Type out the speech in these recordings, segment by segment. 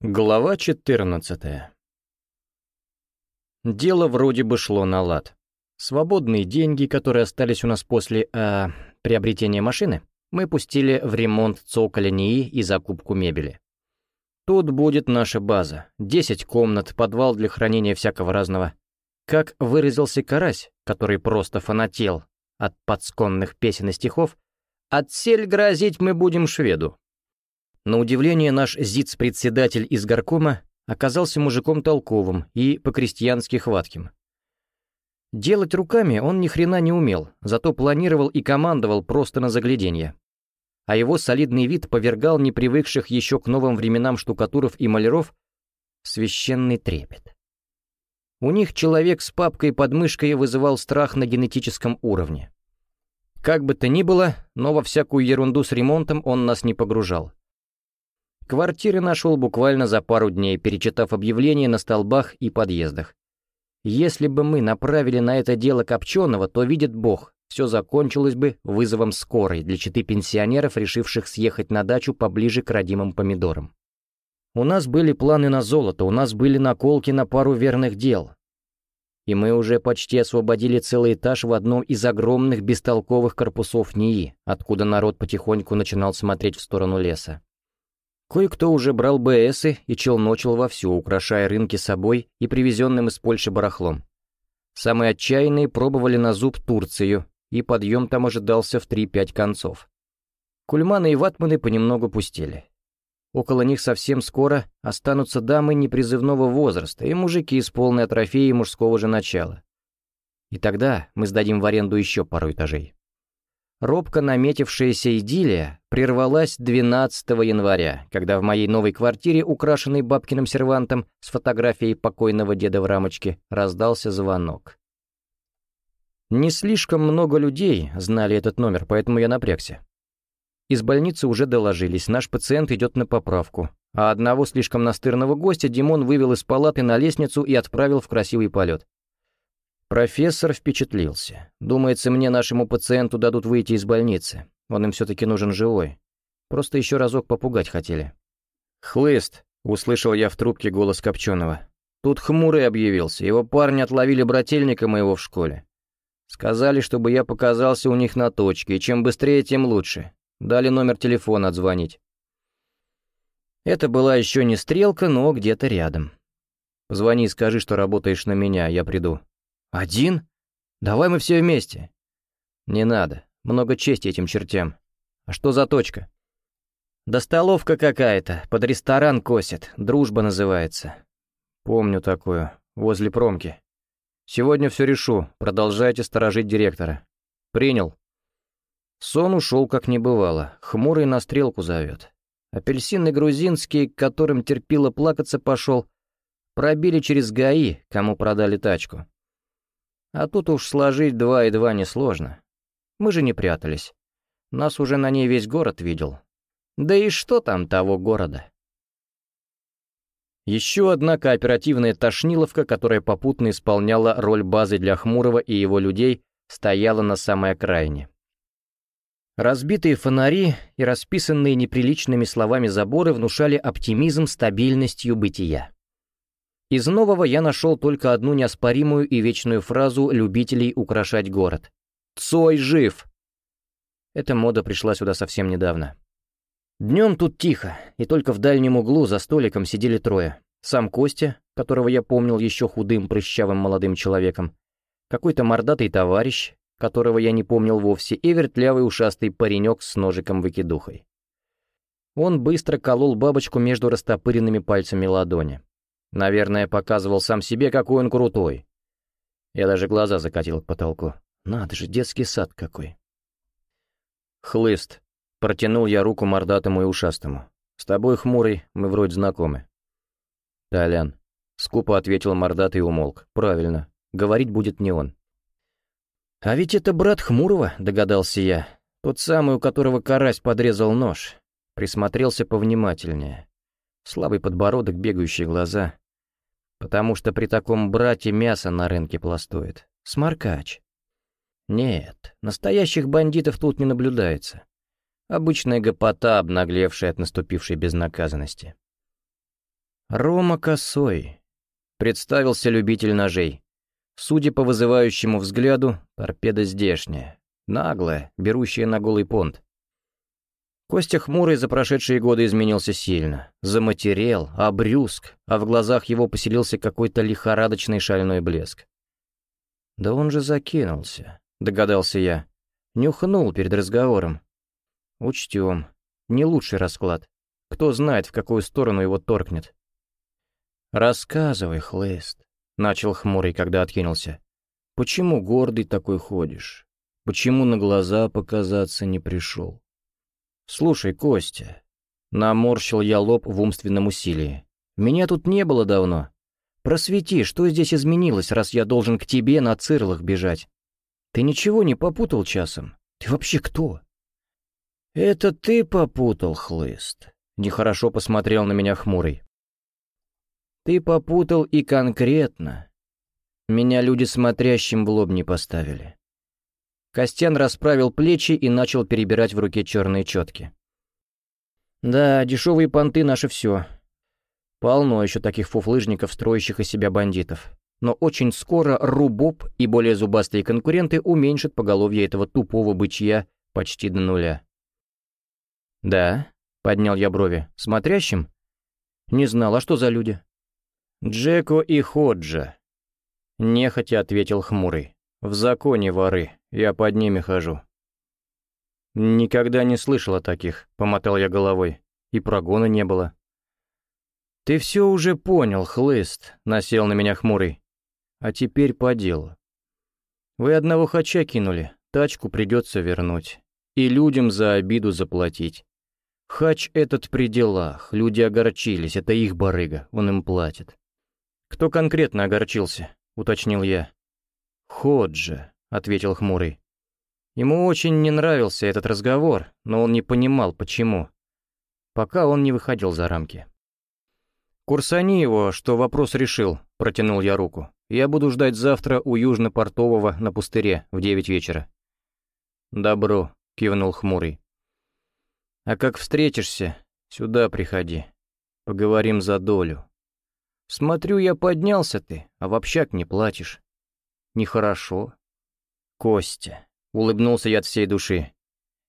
Глава 14 Дело вроде бы шло на лад. Свободные деньги, которые остались у нас после э, приобретения машины, мы пустили в ремонт цоколя НИИ и закупку мебели. Тут будет наша база. 10 комнат, подвал для хранения всякого разного. Как выразился Карась, который просто фанател от подсконных песен и стихов, «Отсель грозить мы будем шведу». На удивление, наш ЗИЦ-председатель из горкома оказался мужиком толковым и по-крестьянски хватким. Делать руками он ни хрена не умел, зато планировал и командовал просто на загляденье. А его солидный вид повергал непривыкших еще к новым временам штукатуров и маляров священный трепет. У них человек с папкой под мышкой вызывал страх на генетическом уровне. Как бы то ни было, но во всякую ерунду с ремонтом он нас не погружал. Квартиры нашел буквально за пару дней, перечитав объявления на столбах и подъездах. Если бы мы направили на это дело Копченого, то, видит Бог, все закончилось бы вызовом скорой для четы пенсионеров, решивших съехать на дачу поближе к родимым помидорам. У нас были планы на золото, у нас были наколки на пару верных дел. И мы уже почти освободили целый этаж в одном из огромных бестолковых корпусов НИИ, откуда народ потихоньку начинал смотреть в сторону леса. Кое-кто уже брал БСы и челночил вовсю, украшая рынки собой и привезенным из Польши барахлом. Самые отчаянные пробовали на зуб Турцию, и подъем там ожидался в 3-5 концов. Кульманы и ватманы понемногу пустели. Около них совсем скоро останутся дамы непризывного возраста и мужики с полной атрофией мужского же начала. И тогда мы сдадим в аренду еще пару этажей. Робко наметившаяся идиллия прервалась 12 января, когда в моей новой квартире, украшенной бабкиным сервантом с фотографией покойного деда в рамочке, раздался звонок. Не слишком много людей знали этот номер, поэтому я напрягся. Из больницы уже доложились, наш пациент идет на поправку, а одного слишком настырного гостя Димон вывел из палаты на лестницу и отправил в красивый полет. Профессор впечатлился. Думается, мне нашему пациенту дадут выйти из больницы. Он им все-таки нужен живой. Просто еще разок попугать хотели. «Хлыст!» — услышал я в трубке голос Копченого. Тут хмурый объявился. Его парни отловили брательника моего в школе. Сказали, чтобы я показался у них на точке, и чем быстрее, тем лучше. Дали номер телефона отзвонить. Это была еще не стрелка, но где-то рядом. Позвони и скажи, что работаешь на меня, я приду. «Один? Давай мы все вместе». «Не надо. Много чести этим чертям. А что за точка?» «Да столовка какая-то. Под ресторан косит. Дружба называется». «Помню такую. Возле промки. Сегодня все решу. Продолжайте сторожить директора». «Принял». Сон ушел как не бывало. Хмурый на стрелку зовет. Апельсины грузинские, которым терпило плакаться пошел, пробили через ГАИ, кому продали тачку. А тут уж сложить два и два несложно. Мы же не прятались. Нас уже на ней весь город видел. Да и что там того города? Еще одна кооперативная тошниловка, которая попутно исполняла роль базы для Хмурого и его людей, стояла на самой окраине. Разбитые фонари и расписанные неприличными словами заборы внушали оптимизм стабильностью бытия. Из нового я нашел только одну неоспоримую и вечную фразу любителей украшать город. «Цой жив!» Эта мода пришла сюда совсем недавно. Днем тут тихо, и только в дальнем углу за столиком сидели трое. Сам Костя, которого я помнил еще худым, прыщавым молодым человеком, какой-то мордатый товарищ, которого я не помнил вовсе, и вертлявый ушастый паренек с ножиком-выкидухой. Он быстро колол бабочку между растопыренными пальцами ладони. Наверное, показывал сам себе, какой он крутой. Я даже глаза закатил к потолку. Надо же, детский сад какой. Хлыст. Протянул я руку мордатому и ушастому. С тобой, хмурый, мы вроде знакомы. Толян. Скупо ответил мордатый и умолк. Правильно. Говорить будет не он. А ведь это брат Хмурого, догадался я. Тот самый, у которого карась подрезал нож. Присмотрелся повнимательнее. Слабый подбородок, бегающие глаза. Потому что при таком брате мясо на рынке пластует. Сморкач. Нет, настоящих бандитов тут не наблюдается. Обычная гопота, обнаглевшая от наступившей безнаказанности. Рома Косой. Представился любитель ножей. Судя по вызывающему взгляду, торпеда здешняя. Наглая, берущая на голый понт. Костя хмурый за прошедшие годы изменился сильно. Заматерел, обрюзг, а в глазах его поселился какой-то лихорадочный шальной блеск. «Да он же закинулся», — догадался я. Нюхнул перед разговором. «Учтем. Не лучший расклад. Кто знает, в какую сторону его торкнет». «Рассказывай, хлыст», — начал хмурый, когда откинулся. «Почему гордый такой ходишь? Почему на глаза показаться не пришел?» «Слушай, Костя», — наморщил я лоб в умственном усилии. «Меня тут не было давно. Просвети, что здесь изменилось, раз я должен к тебе на цирлах бежать? Ты ничего не попутал часом? Ты вообще кто?» «Это ты попутал, хлыст», — нехорошо посмотрел на меня хмурый. «Ты попутал и конкретно. Меня люди смотрящим в лоб не поставили. Костян расправил плечи и начал перебирать в руке черные четки. «Да, дешевые понты — наше все. Полно еще таких фуфлыжников, строящих из себя бандитов. Но очень скоро Рубоб и более зубастые конкуренты уменьшат поголовье этого тупого бычья почти до нуля». «Да?» — поднял я брови. «Смотрящим?» «Не знал, а что за люди?» «Джеко и Ходжа», — нехотя ответил хмурый. «В законе воры, я под ними хожу». «Никогда не слышал о таких», — помотал я головой. «И прогона не было». «Ты все уже понял, хлыст», — насел на меня хмурый. «А теперь по делу. Вы одного хача кинули, тачку придется вернуть. И людям за обиду заплатить. Хач этот при делах, люди огорчились, это их барыга, он им платит». «Кто конкретно огорчился?» — уточнил я. «Ходжа», — ответил хмурый. Ему очень не нравился этот разговор, но он не понимал, почему. Пока он не выходил за рамки. «Курсани его, что вопрос решил», — протянул я руку. «Я буду ждать завтра у Южно-Портового на пустыре в девять вечера». «Добро», — кивнул хмурый. «А как встретишься, сюда приходи. Поговорим за долю. Смотрю, я поднялся ты, а в общак не платишь. Нехорошо. Костя, улыбнулся я от всей души.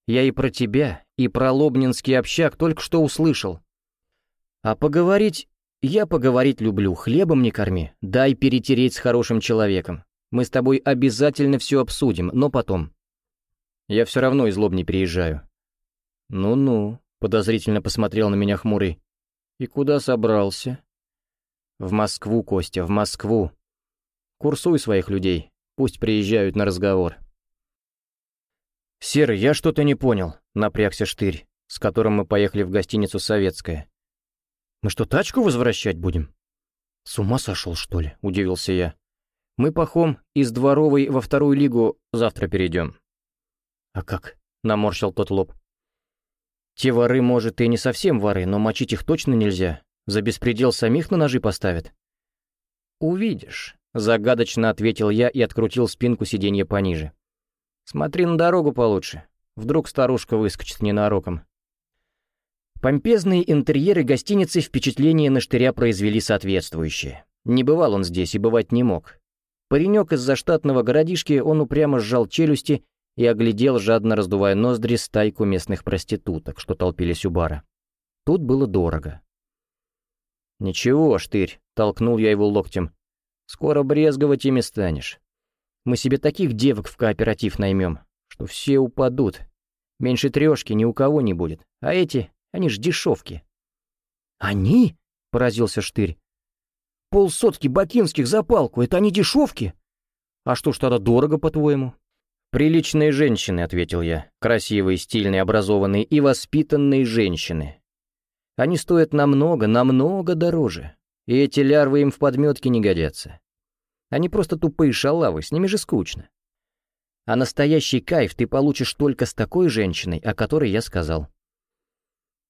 Я и про тебя, и про Лобнинский общак только что услышал. А поговорить... Я поговорить люблю, хлебом не корми, дай перетереть с хорошим человеком. Мы с тобой обязательно все обсудим, но потом. Я все равно из Лобни приезжаю. Ну-ну, подозрительно посмотрел на меня хмурый. И куда собрался? В Москву, Костя, в Москву. Курсуй своих людей, пусть приезжают на разговор. «Серый, я что-то не понял», — напрягся Штырь, с которым мы поехали в гостиницу «Советская». «Мы что, тачку возвращать будем?» «С ума сошел, что ли?» — удивился я. «Мы, пахом, из дворовой во вторую лигу завтра перейдем». «А как?» — наморщил тот лоб. «Те воры, может, и не совсем воры, но мочить их точно нельзя. За беспредел самих на ножи поставят». «Увидишь», Загадочно ответил я и открутил спинку сиденья пониже. «Смотри на дорогу получше. Вдруг старушка выскочит ненароком». Помпезные интерьеры гостиницы впечатление на штыря произвели соответствующее. Не бывал он здесь и бывать не мог. Паренек из заштатного городишки, он упрямо сжал челюсти и оглядел, жадно раздувая ноздри, стайку местных проституток, что толпились у бара. Тут было дорого. «Ничего, штырь», — толкнул я его локтем, Скоро брезговать ими станешь. Мы себе таких девок в кооператив наймем, что все упадут. Меньше трешки ни у кого не будет. А эти, они ж дешевки. «Они?» — поразился Штырь. «Полсотки бакинских за палку — это они дешевки? А что ж тогда дорого, по-твоему?» «Приличные женщины», — ответил я. «Красивые, стильные, образованные и воспитанные женщины. Они стоят намного, намного дороже. И эти лярвы им в подметке не годятся. Они просто тупые шалавы, с ними же скучно. А настоящий кайф ты получишь только с такой женщиной, о которой я сказал.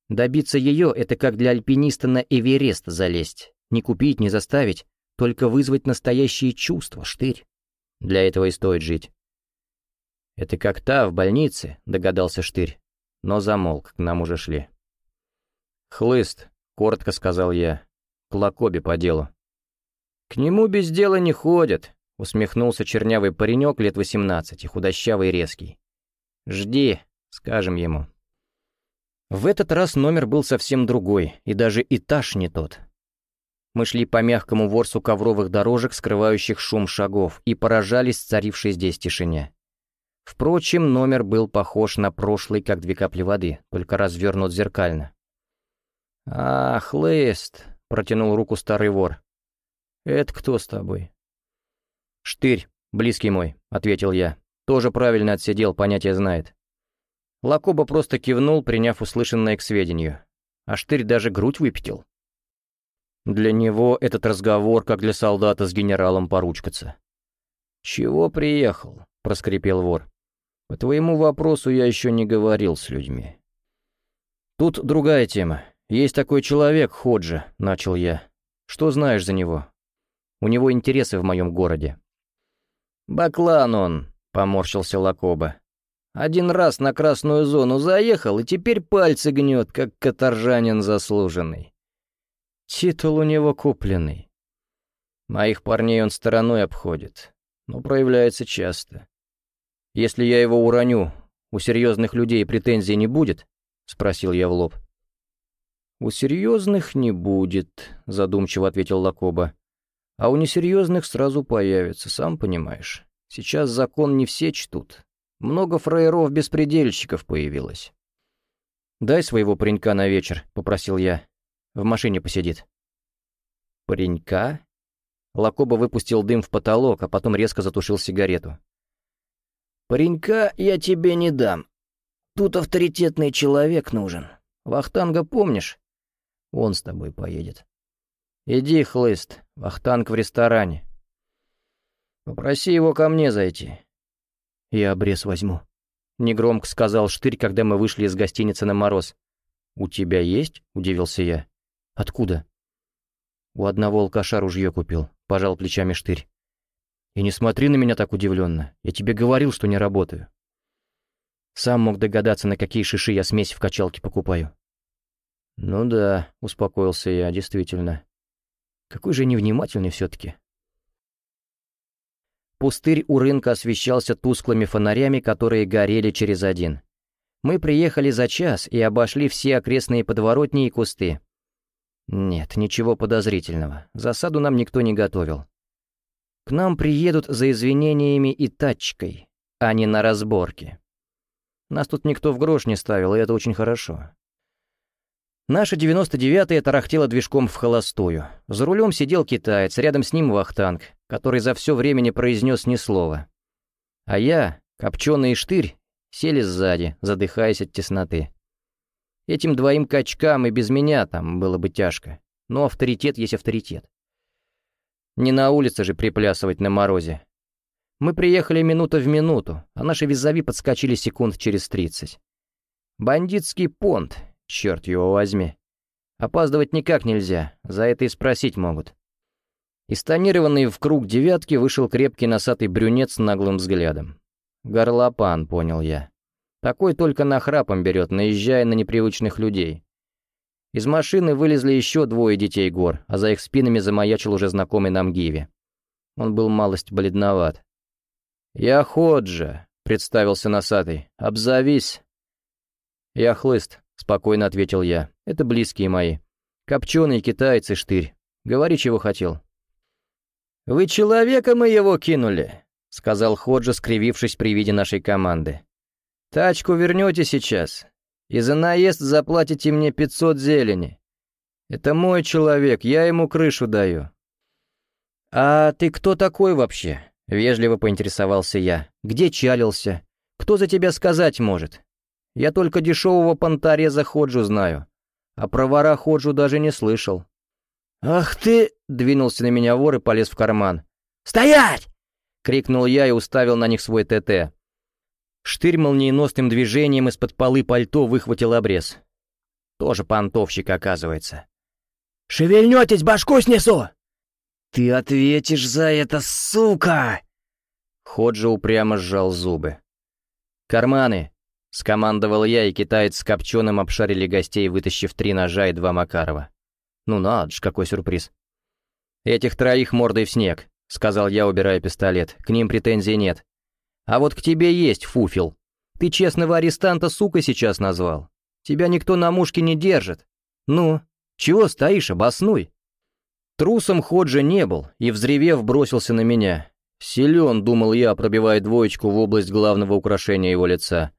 Добиться ее — это как для альпиниста на Эверест залезть. Не купить, не заставить, только вызвать настоящие чувства, штырь. Для этого и стоит жить. «Это как та в больнице», — догадался Штырь, но замолк, к нам уже шли. «Хлыст», — коротко сказал я, к Лакобе по делу». «К нему без дела не ходят», — усмехнулся чернявый паренек лет восемнадцати, худощавый и резкий. «Жди», — скажем ему. В этот раз номер был совсем другой, и даже этаж не тот. Мы шли по мягкому ворсу ковровых дорожек, скрывающих шум шагов, и поражались царившей здесь тишине. Впрочем, номер был похож на прошлый, как две капли воды, только развернут зеркально. «Ах, Лыст!» — протянул руку старый вор. «Это кто с тобой?» «Штырь, близкий мой», — ответил я. «Тоже правильно отсидел, понятие знает». Лакоба просто кивнул, приняв услышанное к сведению. А Штырь даже грудь выпятил. Для него этот разговор, как для солдата с генералом поручкаться. «Чего приехал?» — проскрипел вор. «По твоему вопросу я еще не говорил с людьми». «Тут другая тема. Есть такой человек, Ходжа», — начал я. «Что знаешь за него? У него интересы в моем городе». «Баклан он», — поморщился Лакоба. Один раз на красную зону заехал, и теперь пальцы гнет, как каторжанин заслуженный. Титул у него купленный. Моих парней он стороной обходит, но проявляется часто. Если я его уроню, у серьезных людей претензий не будет? Спросил я в лоб. «У серьезных не будет», — задумчиво ответил Лакоба. «А у несерьезных сразу появится, сам понимаешь. Сейчас закон не все чтут, много фраеров-беспредельщиков появилось. «Дай своего паренька на вечер», — попросил я. «В машине посидит». «Паренька?» Лакоба выпустил дым в потолок, а потом резко затушил сигарету. «Паренька я тебе не дам. Тут авторитетный человек нужен. Вахтанга помнишь? Он с тобой поедет. Иди, хлыст, Вахтанг в ресторане. Попроси его ко мне зайти. «Я обрез возьму», — негромко сказал Штырь, когда мы вышли из гостиницы на мороз. «У тебя есть?» — удивился я. «Откуда?» «У одного алкаша ружье купил», — пожал плечами Штырь. «И не смотри на меня так удивленно. Я тебе говорил, что не работаю». Сам мог догадаться, на какие шиши я смесь в качалке покупаю. «Ну да», — успокоился я, действительно. «Какой же невнимательный все-таки». Пустырь у рынка освещался тусклыми фонарями, которые горели через один. Мы приехали за час и обошли все окрестные подворотни и кусты. Нет, ничего подозрительного. Засаду нам никто не готовил. К нам приедут за извинениями и тачкой, а не на разборке. Нас тут никто в грош не ставил, и это очень хорошо. Наша 99-я тарахтела движком в холостую. За рулем сидел китаец, рядом с ним вахтанг, который за все время не произнес ни слова. А я, копченый штырь, сели сзади, задыхаясь от тесноты. Этим двоим качкам и без меня там было бы тяжко, но авторитет есть авторитет. Не на улице же приплясывать на морозе. Мы приехали минута в минуту, а наши визави подскочили секунд через тридцать. Бандитский понт, Черт его возьми. Опаздывать никак нельзя, за это и спросить могут. Из тонированной в круг девятки вышел крепкий носатый брюнет с наглым взглядом. Горлопан, понял я. Такой только нахрапом берет, наезжая на непривычных людей. Из машины вылезли еще двое детей гор, а за их спинами замаячил уже знакомый нам Гиви. Он был малость бледноват. «Я Ходжа», — представился носатый. «Обзовись». «Я Хлыст», Спокойно ответил я. Это близкие мои. Копченый китайцы, штырь. Говори, чего хотел. «Вы человека моего кинули», — сказал Ходжа, скривившись при виде нашей команды. «Тачку вернете сейчас, и за наезд заплатите мне пятьсот зелени. Это мой человек, я ему крышу даю». «А ты кто такой вообще?» — вежливо поинтересовался я. «Где чалился? Кто за тебя сказать может? Я только дешевого понтореза Ходжу знаю, а про вора Ходжу даже не слышал». «Ах ты!» — двинулся на меня вор и полез в карман. «Стоять!» — крикнул я и уставил на них свой ТТ. Штырь молниеносным движением из-под полы пальто выхватил обрез. Тоже понтовщик, оказывается. «Шевельнетесь, башку снесу!» «Ты ответишь за это, сука!» Ходжа упрямо сжал зубы. «Карманы!» Скомандовал я, и китаец с копченым обшарили гостей, вытащив три ножа и два Макарова. Ну надо ж, какой сюрприз. «Этих троих мордой в снег», — сказал я, убирая пистолет. «К ним претензий нет. А вот к тебе есть, Фуфел. Ты честного арестанта сукой сейчас назвал. Тебя никто на мушке не держит. Ну, чего стоишь, обоснуй». Трусом Ходжа не был и, взревев, бросился на меня. Силен, думал я, пробивая двоечку в область главного украшения его лица.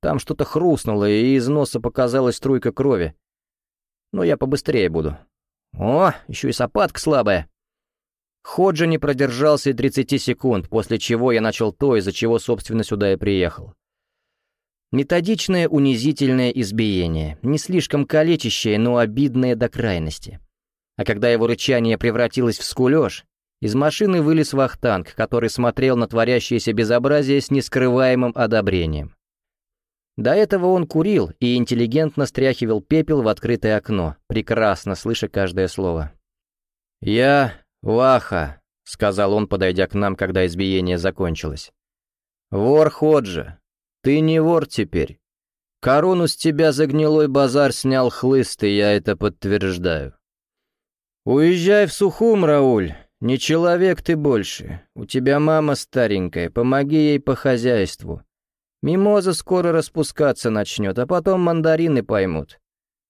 Там что-то хрустнуло, и из носа показалась струйка крови. Но я побыстрее буду. О, еще и сапатка слабая. Ходжа не продержался и 30 секунд, после чего я начал то, из-за чего, собственно, сюда и приехал. Методичное унизительное избиение, не слишком калечащее, но обидное до крайности. А когда его рычание превратилось в скулёж, из машины вылез вахтанг, который смотрел на творящееся безобразие с нескрываемым одобрением. До этого он курил и интеллигентно стряхивал пепел в открытое окно, прекрасно слыша каждое слово. «Я Ваха», — сказал он, подойдя к нам, когда избиение закончилось. «Вор Ходжа, ты не вор теперь. Корону с тебя за гнилой базар снял хлыст, и я это подтверждаю. «Уезжай в Сухум, Рауль. Не человек ты больше. У тебя мама старенькая, помоги ей по хозяйству. Мимоза скоро распускаться начнет, а потом мандарины поймут.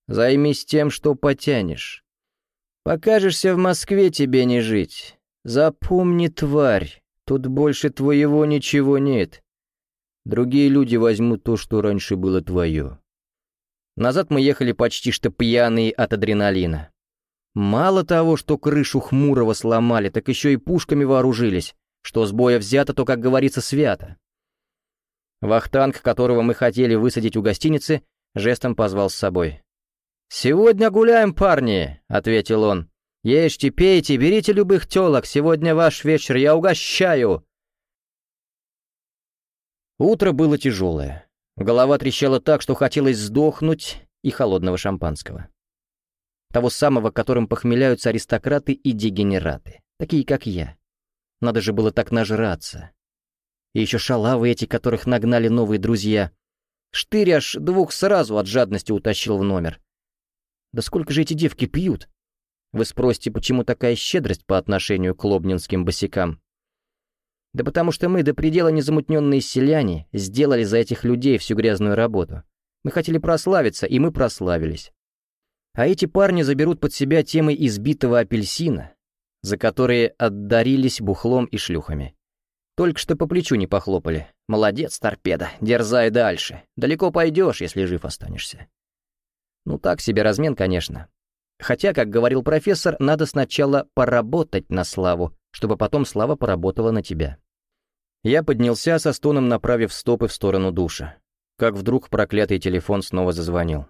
Займись тем, что потянешь. Покажешься в Москве, тебе не жить. Запомни, тварь, тут больше твоего ничего нет. Другие люди возьмут то, что раньше было твое». Назад мы ехали почти что пьяные от адреналина. Мало того, что крышу Хмурого сломали, так еще и пушками вооружились, что с боя взято, то, как говорится, свято. Вахтанг, которого мы хотели высадить у гостиницы, жестом позвал с собой. «Сегодня гуляем, парни», — ответил он. «Ешьте, пейте, берите любых телок, сегодня ваш вечер, я угощаю». Утро было тяжелое. Голова трещала так, что хотелось сдохнуть и холодного шампанского. Того самого, которым похмеляются аристократы и дегенераты, такие как я. Надо же было так нажраться. И еще шалавы эти, которых нагнали новые друзья. Штырь аж двух сразу от жадности утащил в номер. Да сколько же эти девки пьют? Вы спросите, почему такая щедрость по отношению к лобнинским босикам? Да потому что мы, до предела незамутненные селяне, сделали за этих людей всю грязную работу. Мы хотели прославиться, и мы прославились. А эти парни заберут под себя темы избитого апельсина, за которые отдарились бухлом и шлюхами. Только что по плечу не похлопали. Молодец, торпеда, дерзай дальше. Далеко пойдешь, если жив останешься. Ну так себе размен, конечно. Хотя, как говорил профессор, надо сначала поработать на славу, чтобы потом слава поработала на тебя. Я поднялся со стоном, направив стопы в сторону душа. Как вдруг проклятый телефон снова зазвонил.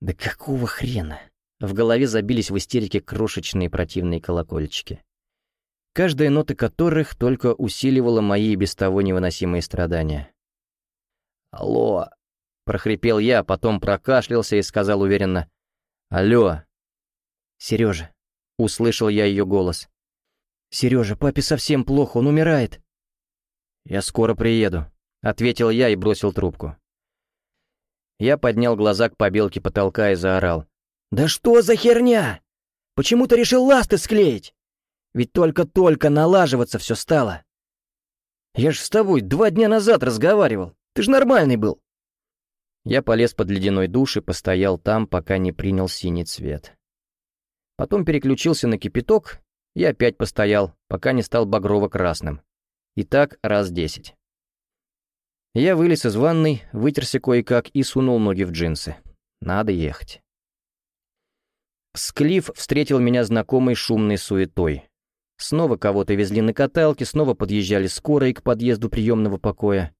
Да какого хрена? В голове забились в истерике крошечные противные колокольчики. Каждая нота которых только усиливала мои без того невыносимые страдания. «Алло!» — прохрипел я, потом прокашлялся и сказал уверенно. «Алло!» «Сережа!» — услышал я ее голос. «Сережа, папе совсем плохо, он умирает!» «Я скоро приеду», — ответил я и бросил трубку. Я поднял глаза к побелке потолка и заорал. «Да что за херня? Почему ты решил ласты склеить? Ведь только-только налаживаться все стало. Я ж с тобой два дня назад разговаривал. Ты ж нормальный был». Я полез под ледяной душ и постоял там, пока не принял синий цвет. Потом переключился на кипяток и опять постоял, пока не стал багрово-красным. И так раз десять. Я вылез из ванной, вытерся кое-как и сунул ноги в джинсы. Надо ехать. Склиф встретил меня знакомой шумной суетой. Снова кого-то везли на каталке, снова подъезжали скорые к подъезду приемного покоя.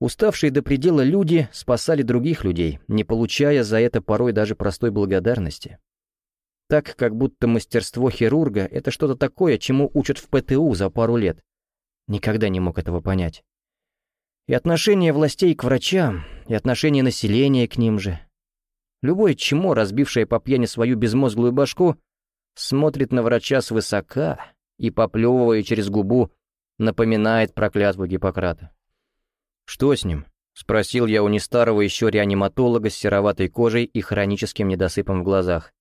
Уставшие до предела люди спасали других людей, не получая за это порой даже простой благодарности. Так, как будто мастерство хирурга — это что-то такое, чему учат в ПТУ за пару лет. Никогда не мог этого понять. И отношение властей к врачам, и отношение населения к ним же. Любое чмо, разбившее по пьяни свою безмозглую башку, смотрит на врача свысока и, поплевывая через губу, напоминает про Гиппократа. «Что с ним?» — спросил я у нестарого еще реаниматолога с сероватой кожей и хроническим недосыпом в глазах.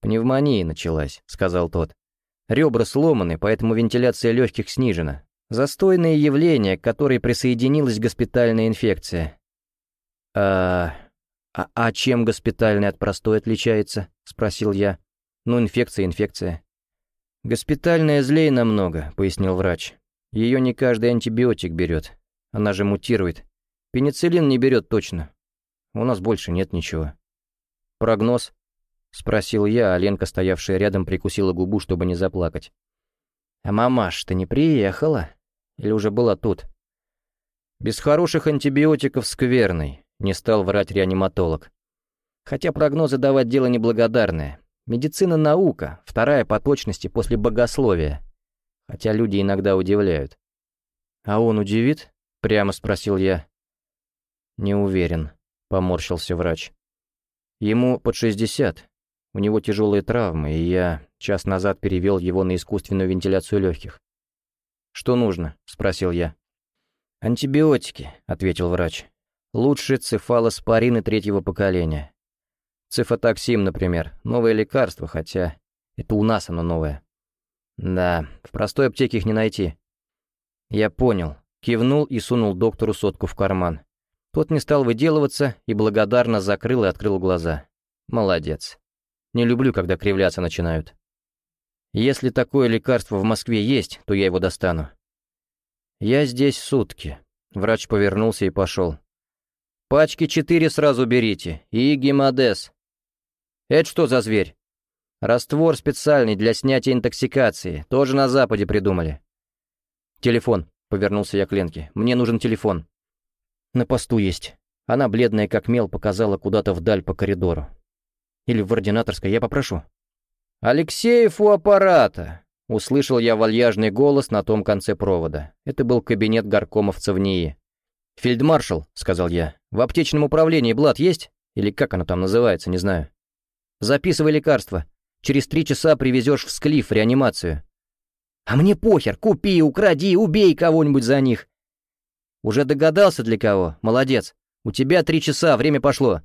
«Пневмония началась», — сказал тот. «Ребра сломаны, поэтому вентиляция легких снижена. Застойное явление, к которой присоединилась госпитальная инфекция». «А... а, а чем госпитальная от простой отличается?» — спросил я. «Ну, инфекция, инфекция». «Госпитальная злей намного», — пояснил врач. «Ее не каждый антибиотик берет. Она же мутирует. Пенициллин не берет точно. У нас больше нет ничего». «Прогноз?» — спросил я, а Ленка, стоявшая рядом, прикусила губу, чтобы не заплакать. «А мамаш, ты не приехала? Или уже была тут?» «Без хороших антибиотиков скверный», — не стал врать реаниматолог. «Хотя прогнозы давать дело неблагодарное. Медицина — наука, вторая по точности после богословия. Хотя люди иногда удивляют». «А он удивит?» — прямо спросил я. «Не уверен», — поморщился врач. Ему под 60. У него тяжелые травмы, и я час назад перевел его на искусственную вентиляцию легких. «Что нужно?» — спросил я. «Антибиотики», — ответил врач. «Лучше цефалоспорины третьего поколения. Цифотоксим, например. Новое лекарство, хотя это у нас оно новое. Да, в простой аптеке их не найти». Я понял. Кивнул и сунул доктору сотку в карман. Тот не стал выделываться и благодарно закрыл и открыл глаза. Молодец. Не люблю, когда кривляться начинают. Если такое лекарство в Москве есть, то я его достану. Я здесь сутки. Врач повернулся и пошел. Пачки четыре сразу берите. И гемодез. Это что за зверь? Раствор специальный для снятия интоксикации. Тоже на Западе придумали. Телефон. Повернулся я к Ленке. Мне нужен телефон. На посту есть. Она, бледная как мел, показала куда-то вдаль по коридору. Или в ординаторской, я попрошу. «Алексеев у аппарата!» Услышал я вальяжный голос на том конце провода. Это был кабинет горкомовца в НИИ. «Фельдмаршал», — сказал я, — «в аптечном управлении блат есть? Или как оно там называется, не знаю. Записывай лекарства. Через три часа привезешь в склиф реанимацию». «А мне похер, купи, укради, убей кого-нибудь за них. «Уже догадался для кого? Молодец. У тебя три часа, время пошло».